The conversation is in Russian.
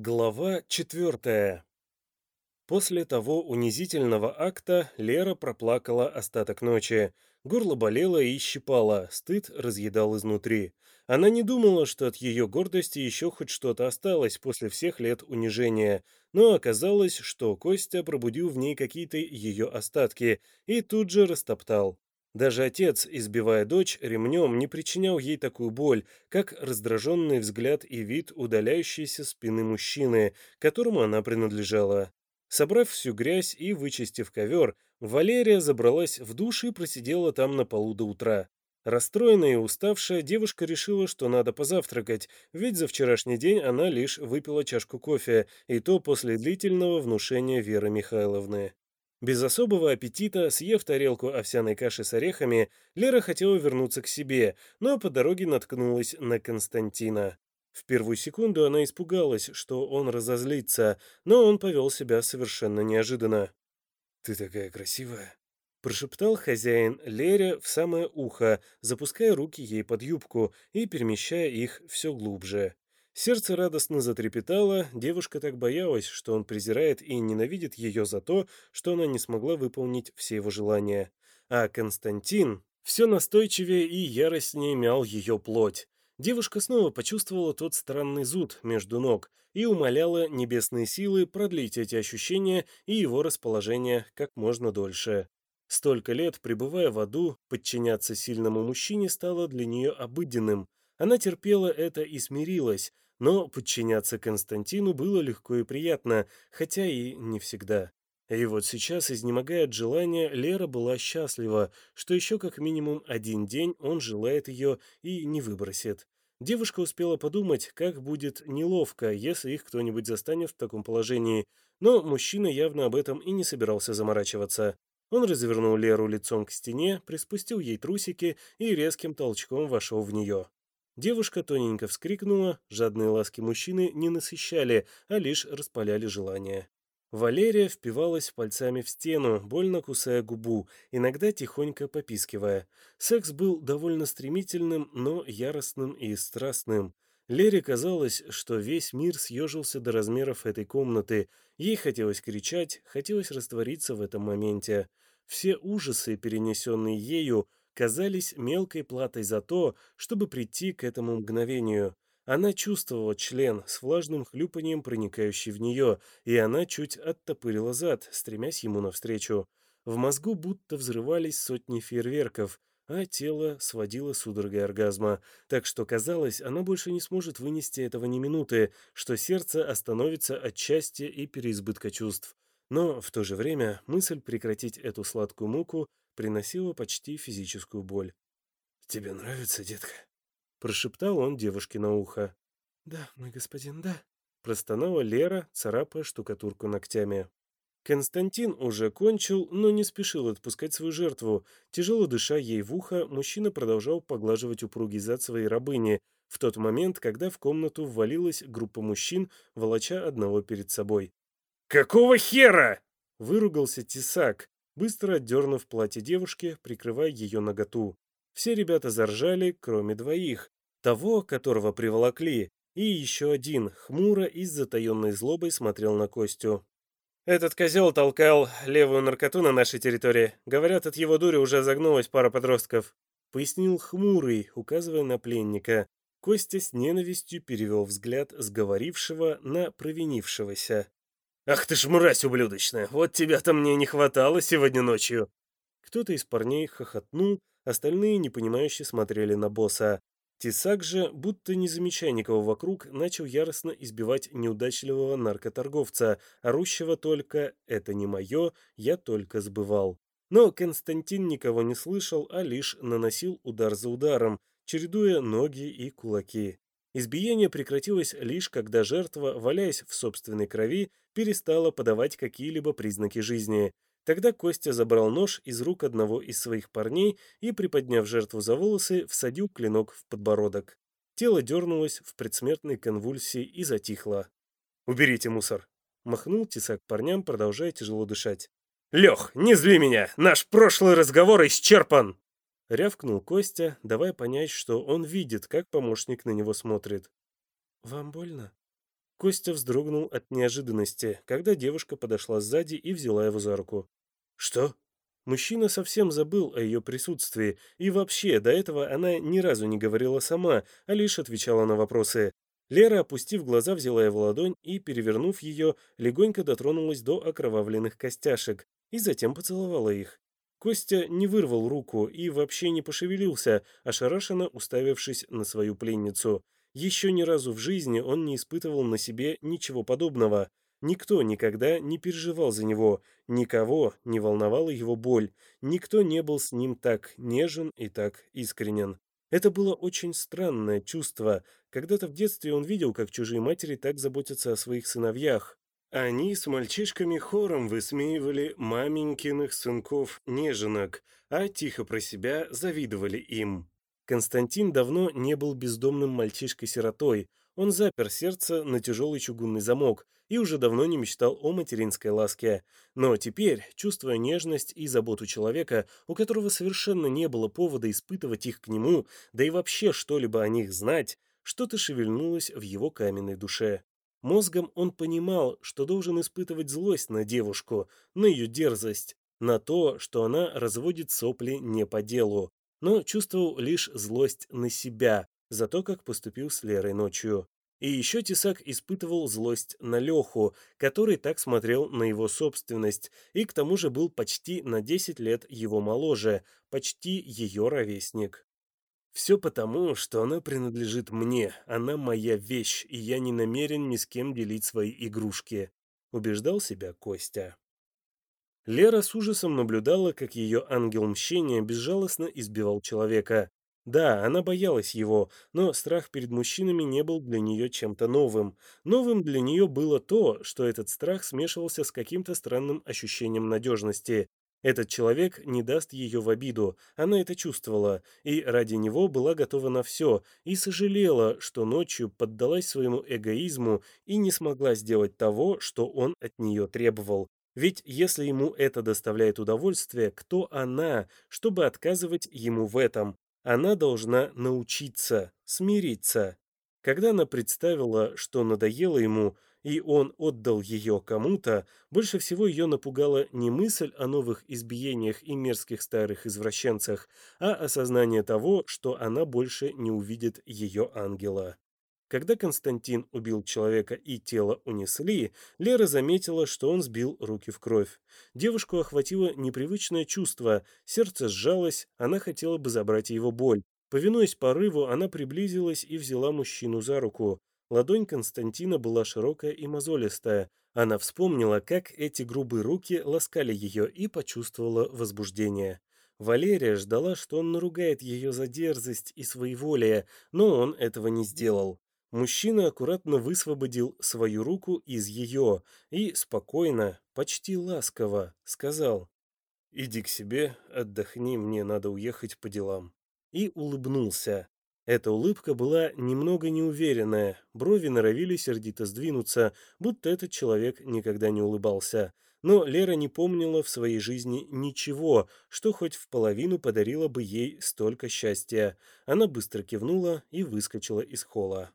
Глава четвертая. После того унизительного акта Лера проплакала остаток ночи. Горло болело и щипало, стыд разъедал изнутри. Она не думала, что от ее гордости еще хоть что-то осталось после всех лет унижения, но оказалось, что Костя пробудил в ней какие-то ее остатки и тут же растоптал. Даже отец, избивая дочь ремнем, не причинял ей такую боль, как раздраженный взгляд и вид удаляющейся спины мужчины, которому она принадлежала. Собрав всю грязь и вычистив ковер, Валерия забралась в душ и просидела там на полу до утра. Расстроенная и уставшая, девушка решила, что надо позавтракать, ведь за вчерашний день она лишь выпила чашку кофе, и то после длительного внушения Веры Михайловны. Без особого аппетита, съев тарелку овсяной каши с орехами, Лера хотела вернуться к себе, но по дороге наткнулась на Константина. В первую секунду она испугалась, что он разозлится, но он повел себя совершенно неожиданно. «Ты такая красивая!» — прошептал хозяин Лере в самое ухо, запуская руки ей под юбку и перемещая их все глубже. Сердце радостно затрепетало, девушка так боялась, что он презирает и ненавидит ее за то, что она не смогла выполнить все его желания. А Константин все настойчивее и яростнее мял ее плоть. Девушка снова почувствовала тот странный зуд между ног и умоляла небесные силы продлить эти ощущения и его расположение как можно дольше. Столько лет, пребывая в аду, подчиняться сильному мужчине стало для нее обыденным. Она терпела это и смирилась, но подчиняться Константину было легко и приятно, хотя и не всегда. И вот сейчас, изнемогая от желания, Лера была счастлива, что еще как минимум один день он желает ее и не выбросит. Девушка успела подумать, как будет неловко, если их кто-нибудь застанет в таком положении, но мужчина явно об этом и не собирался заморачиваться. Он развернул Леру лицом к стене, приспустил ей трусики и резким толчком вошел в нее. Девушка тоненько вскрикнула, жадные ласки мужчины не насыщали, а лишь распаляли желание. Валерия впивалась пальцами в стену, больно кусая губу, иногда тихонько попискивая. Секс был довольно стремительным, но яростным и страстным. Лере казалось, что весь мир съежился до размеров этой комнаты. Ей хотелось кричать, хотелось раствориться в этом моменте. Все ужасы, перенесенные ею, казались мелкой платой за то, чтобы прийти к этому мгновению. Она чувствовала член с влажным хлюпанием, проникающий в нее, и она чуть оттопырила зад, стремясь ему навстречу. В мозгу будто взрывались сотни фейерверков, а тело сводило судорогой оргазма, так что казалось, она больше не сможет вынести этого ни минуты, что сердце остановится от счастья и переизбытка чувств. Но в то же время мысль прекратить эту сладкую муку приносила почти физическую боль. «Тебе нравится, детка?» — прошептал он девушке на ухо. «Да, мой господин, да», — простонала Лера, царапая штукатурку ногтями. Константин уже кончил, но не спешил отпускать свою жертву. Тяжело дыша ей в ухо, мужчина продолжал поглаживать упругий зад своей рабыни, в тот момент, когда в комнату ввалилась группа мужчин, волоча одного перед собой. «Какого хера?» — выругался Тесак, быстро отдернув платье девушки, прикрывая ее наготу. Все ребята заржали, кроме двоих. Того, которого приволокли, и еще один, хмуро и с затаенной злобой смотрел на Костю. «Этот козел толкал левую наркоту на нашей территории. Говорят, от его дури уже загнулась пара подростков», — пояснил хмурый, указывая на пленника. Костя с ненавистью перевел взгляд сговорившего на провинившегося. «Ах ты ж мразь ублюдочная! Вот тебя-то мне не хватало сегодня ночью!» Кто-то из парней хохотнул, остальные, непонимающе, смотрели на босса. Тесак же, будто не замечая никого вокруг, начал яростно избивать неудачливого наркоторговца, орущего только «это не мое, я только сбывал». Но Константин никого не слышал, а лишь наносил удар за ударом, чередуя ноги и кулаки. Избиение прекратилось лишь когда жертва, валяясь в собственной крови, перестала подавать какие-либо признаки жизни. Тогда Костя забрал нож из рук одного из своих парней и, приподняв жертву за волосы, всадил клинок в подбородок. Тело дернулось в предсмертной конвульсии и затихло. «Уберите мусор!» — махнул тесак парням, продолжая тяжело дышать. «Лех, не зли меня! Наш прошлый разговор исчерпан!» Рявкнул Костя, давая понять, что он видит, как помощник на него смотрит. «Вам больно?» Костя вздрогнул от неожиданности, когда девушка подошла сзади и взяла его за руку. «Что?» Мужчина совсем забыл о ее присутствии, и вообще до этого она ни разу не говорила сама, а лишь отвечала на вопросы. Лера, опустив глаза, взяла его ладонь и, перевернув ее, легонько дотронулась до окровавленных костяшек и затем поцеловала их. Костя не вырвал руку и вообще не пошевелился, ошарашенно уставившись на свою пленницу. Еще ни разу в жизни он не испытывал на себе ничего подобного. Никто никогда не переживал за него, никого не волновала его боль, никто не был с ним так нежен и так искренен. Это было очень странное чувство. Когда-то в детстве он видел, как чужие матери так заботятся о своих сыновьях. Они с мальчишками хором высмеивали маменькиных сынков-неженок, а тихо про себя завидовали им. Константин давно не был бездомным мальчишкой-сиротой, он запер сердце на тяжелый чугунный замок и уже давно не мечтал о материнской ласке. Но теперь, чувствуя нежность и заботу человека, у которого совершенно не было повода испытывать их к нему, да и вообще что-либо о них знать, что-то шевельнулось в его каменной душе. Мозгом он понимал, что должен испытывать злость на девушку, на ее дерзость, на то, что она разводит сопли не по делу но чувствовал лишь злость на себя за то, как поступил с Лерой ночью. И еще Тесак испытывал злость на Леху, который так смотрел на его собственность, и к тому же был почти на 10 лет его моложе, почти ее ровесник. «Все потому, что она принадлежит мне, она моя вещь, и я не намерен ни с кем делить свои игрушки», — убеждал себя Костя. Лера с ужасом наблюдала, как ее ангел мщения безжалостно избивал человека. Да, она боялась его, но страх перед мужчинами не был для нее чем-то новым. Новым для нее было то, что этот страх смешивался с каким-то странным ощущением надежности. Этот человек не даст ее в обиду, она это чувствовала, и ради него была готова на все, и сожалела, что ночью поддалась своему эгоизму и не смогла сделать того, что он от нее требовал. Ведь если ему это доставляет удовольствие, кто она, чтобы отказывать ему в этом? Она должна научиться, смириться. Когда она представила, что надоело ему, и он отдал ее кому-то, больше всего ее напугала не мысль о новых избиениях и мерзких старых извращенцах, а осознание того, что она больше не увидит ее ангела. Когда Константин убил человека и тело унесли, Лера заметила, что он сбил руки в кровь. Девушку охватило непривычное чувство, сердце сжалось, она хотела бы забрать его боль. Повинуясь порыву, она приблизилась и взяла мужчину за руку. Ладонь Константина была широкая и мозолистая. Она вспомнила, как эти грубые руки ласкали ее и почувствовала возбуждение. Валерия ждала, что он наругает ее за дерзость и своеволие, но он этого не сделал. Мужчина аккуратно высвободил свою руку из ее и спокойно, почти ласково сказал «Иди к себе, отдохни, мне надо уехать по делам». И улыбнулся. Эта улыбка была немного неуверенная, брови норовили сердито сдвинуться, будто этот человек никогда не улыбался. Но Лера не помнила в своей жизни ничего, что хоть в половину подарило бы ей столько счастья. Она быстро кивнула и выскочила из холла.